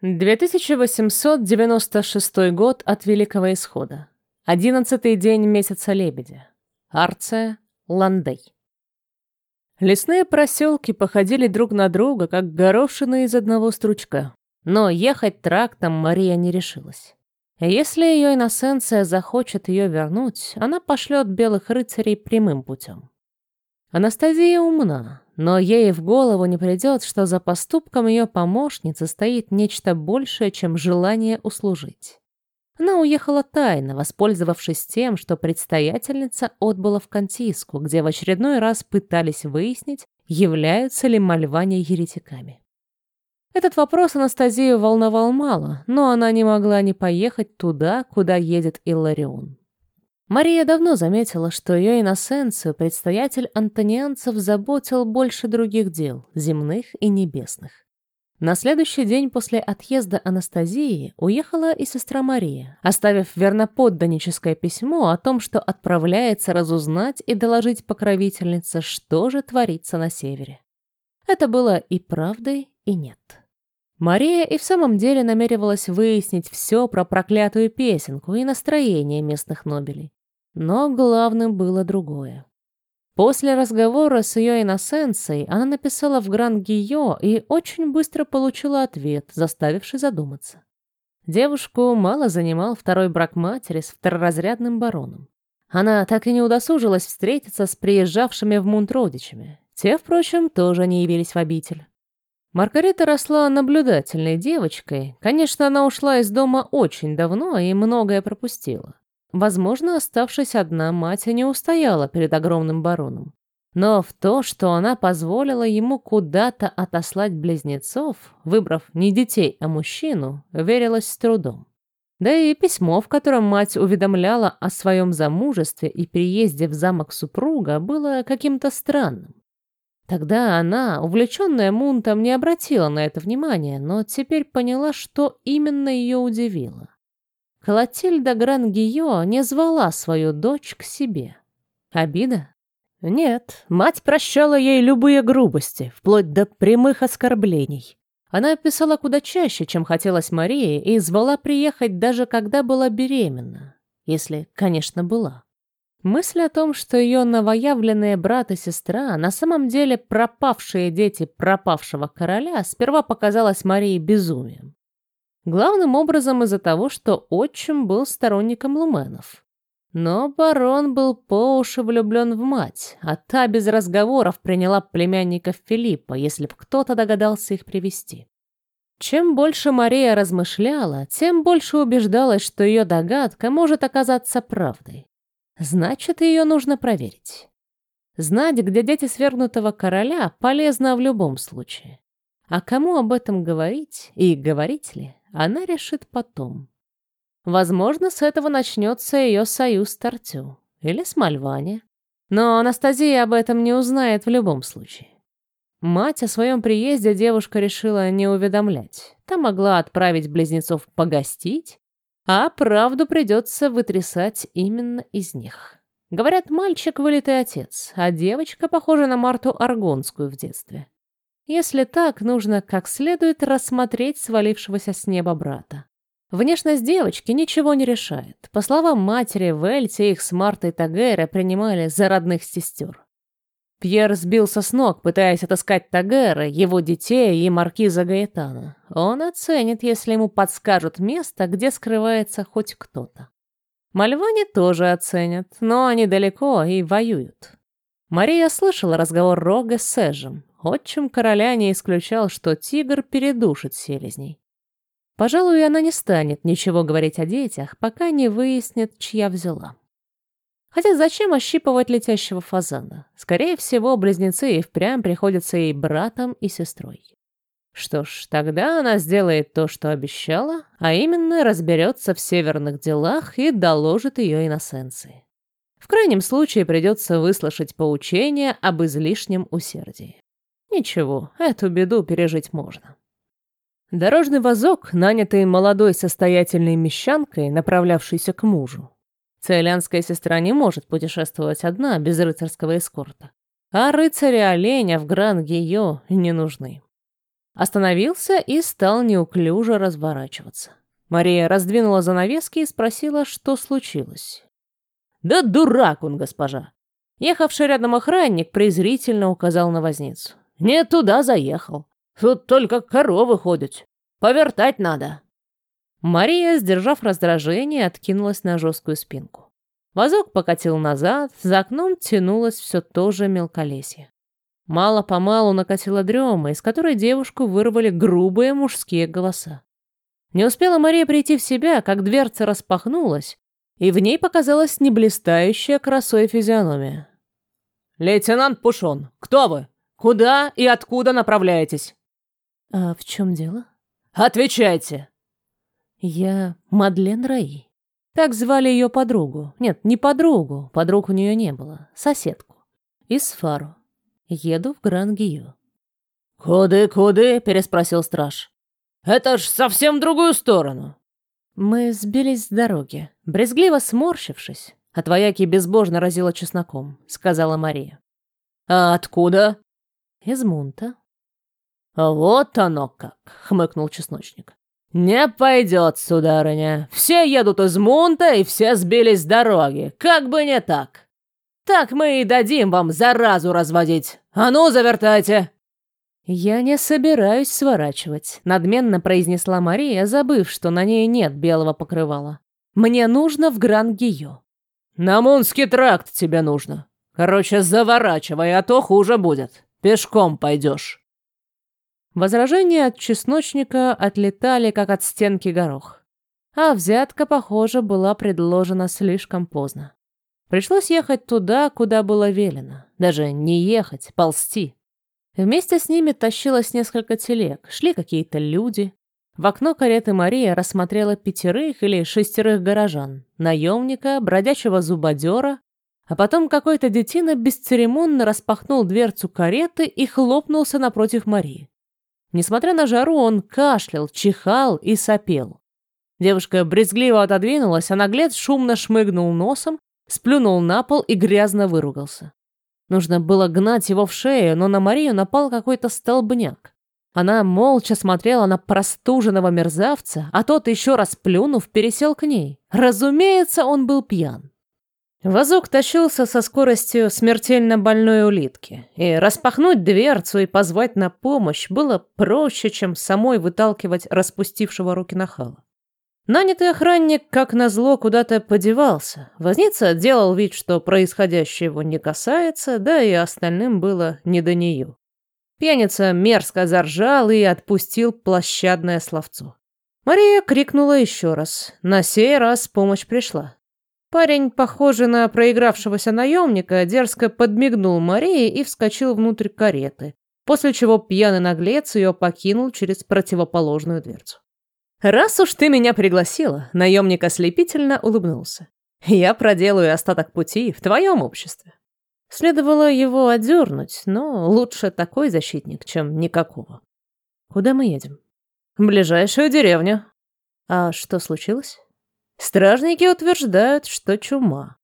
2896 год от Великого Исхода. Одиннадцатый день месяца Лебедя. Арция, Ландей. Лесные проселки походили друг на друга, как горошины из одного стручка. Но ехать трактом Мария не решилась. Если ее иносенция захочет ее вернуть, она пошлет белых рыцарей прямым путем. Анастасия умна, но ей в голову не придет, что за поступком ее помощницы стоит нечто большее, чем желание услужить. Она уехала тайно, воспользовавшись тем, что предстоятельница отбыла в Кантиску, где в очередной раз пытались выяснить, являются ли мальване еретиками. Этот вопрос Анастасию волновал мало, но она не могла не поехать туда, куда едет Илларион. Мария давно заметила, что ее иносенцию предстоятель антонианцев заботил больше других дел, земных и небесных. На следующий день после отъезда Анастасии уехала и сестра Мария, оставив верноподданническое письмо о том, что отправляется разузнать и доложить покровительнице, что же творится на севере. Это было и правдой, и нет. Мария и в самом деле намеревалась выяснить все про проклятую песенку и настроение местных нобелей. Но главным было другое. После разговора с ее иносенцией она написала в Гран-Гио и очень быстро получила ответ, заставивший задуматься. Девушку мало занимал второй брак матери с второразрядным бароном. Она так и не удосужилась встретиться с приезжавшими в Мунт родичами. Те, впрочем, тоже не явились в обитель. Маргарита росла наблюдательной девочкой. Конечно, она ушла из дома очень давно и многое пропустила. Возможно, оставшись одна, мать не устояла перед огромным бароном. Но в то, что она позволила ему куда-то отослать близнецов, выбрав не детей, а мужчину, верилось с трудом. Да и письмо, в котором мать уведомляла о своем замужестве и переезде в замок супруга, было каким-то странным. Тогда она, увлеченная Мунтом, не обратила на это внимания, но теперь поняла, что именно ее удивило. Клотильда Грангио не звала свою дочь к себе. Обида? Нет, мать прощала ей любые грубости, вплоть до прямых оскорблений. Она писала куда чаще, чем хотелось Марии, и звала приехать даже когда была беременна. Если, конечно, была. Мысль о том, что ее новоявленные брат и сестра на самом деле пропавшие дети пропавшего короля, сперва показалась Марии безумием. Главным образом из-за того, что отчим был сторонником Луменов. Но барон был по уши влюблен в мать, а та без разговоров приняла племянников Филиппа, если б кто-то догадался их привести. Чем больше Мария размышляла, тем больше убеждалась, что ее догадка может оказаться правдой. Значит, ее нужно проверить. Знать, где дети свергнутого короля, полезно в любом случае. А кому об этом говорить и говорить ли? Она решит потом. Возможно, с этого начнется ее союз с Тартю или с Мальвани. Но Анастасия об этом не узнает в любом случае. Мать о своем приезде девушка решила не уведомлять. Та могла отправить близнецов погостить, а правду придется вытрясать именно из них. Говорят, мальчик вылитый отец, а девочка похожа на Марту Аргонскую в детстве. Если так, нужно как следует рассмотреть свалившегося с неба брата. Внешность девочки ничего не решает. По словам матери, в Эльте их с Мартой Тагера принимали за родных сестер. Пьер сбился с ног, пытаясь отыскать Тагера, его детей и маркиза Гаэтана. Он оценит, если ему подскажут место, где скрывается хоть кто-то. Мальвани тоже оценят, но они далеко и воюют. Мария слышала разговор Рога с Эжем. Отчим короля не исключал, что тигр передушит селезней. Пожалуй, она не станет ничего говорить о детях, пока не выяснит, чья взяла. Хотя зачем ощипывать летящего фазана? Скорее всего, близнецы и впрямь приходятся ей братом и сестрой. Что ж, тогда она сделает то, что обещала, а именно разберется в северных делах и доложит ее иносенции. В крайнем случае придется выслушать поучение об излишнем усердии. Ничего, эту беду пережить можно. Дорожный вазок, нанятый молодой состоятельной мещанкой, направлявшейся к мужу. Целянская сестра не может путешествовать одна без рыцарского эскорта. А рыцари оленя в Гран-Гейо не нужны. Остановился и стал неуклюже разворачиваться. Мария раздвинула занавески и спросила, что случилось. «Да дурак он, госпожа!» Ехавший рядом охранник презрительно указал на возницу. «Не туда заехал. Тут только коровы ходят. Повертать надо». Мария, сдержав раздражение, откинулась на жесткую спинку. Возок покатил назад, за окном тянулось все то же мелколесье. Мало-помалу накатила дрема, из которой девушку вырвали грубые мужские голоса. Не успела Мария прийти в себя, как дверца распахнулась, и в ней показалась неблистающая красой физиономия. «Лейтенант Пушон, кто вы? Куда и откуда направляетесь?» «А в чем дело?» «Отвечайте!» «Я Мадлен Раи. Так звали ее подругу. Нет, не подругу, подруг у нее не было, соседку. Из Фару. Еду в Гран-Гию». «Куды-куды?» — переспросил страж. Это ж совсем другую сторону. Мы сбились с дороги, брезгливо сморщившись. От вояки безбожно разило чесноком, сказала Мария. А откуда? Из Мунта. Вот оно как, хмыкнул чесночник. «Не пойдет, сударыня. Все едут из Мунта, и все сбились с дороги. Как бы не так. Так мы и дадим вам заразу разводить. А ну, завертайте!» «Я не собираюсь сворачивать», — надменно произнесла Мария, забыв, что на ней нет белого покрывала. «Мне нужно в Гран-Гио». «На Мунский тракт тебе нужно. Короче, заворачивай, а то хуже будет. Пешком пойдешь». Возражения от чесночника отлетали, как от стенки горох. А взятка, похоже, была предложена слишком поздно. Пришлось ехать туда, куда было велено. Даже не ехать, ползти. Вместе с ними тащилось несколько телег, шли какие-то люди. В окно кареты Мария рассмотрела пятерых или шестерых горожан, наемника, бродячего зубодера, а потом какой-то детина бесцеремонно распахнул дверцу кареты и хлопнулся напротив Марии. Несмотря на жару, он кашлял, чихал и сопел. Девушка брезгливо отодвинулась, а наглец шумно шмыгнул носом, сплюнул на пол и грязно выругался. Нужно было гнать его в шею, но на Марию напал какой-то столбняк. Она молча смотрела на простуженного мерзавца, а тот, еще раз плюнув, пересел к ней. Разумеется, он был пьян. Вазок тащился со скоростью смертельно больной улитки, и распахнуть дверцу и позвать на помощь было проще, чем самой выталкивать распустившего руки нахала. Нанятый охранник, как назло, куда-то подевался. Возница делал вид, что происходящее его не касается, да и остальным было не до нее. Пьяница мерзко заржал и отпустил площадное словцо. Мария крикнула еще раз. На сей раз помощь пришла. Парень, похожий на проигравшегося наемника, дерзко подмигнул Марии и вскочил внутрь кареты, после чего пьяный наглец ее покинул через противоположную дверцу. «Раз уж ты меня пригласила», — наемник ослепительно улыбнулся. «Я проделаю остаток пути в твоем обществе». Следовало его одернуть, но лучше такой защитник, чем никакого. «Куда мы едем?» «В ближайшую деревню». «А что случилось?» «Стражники утверждают, что чума».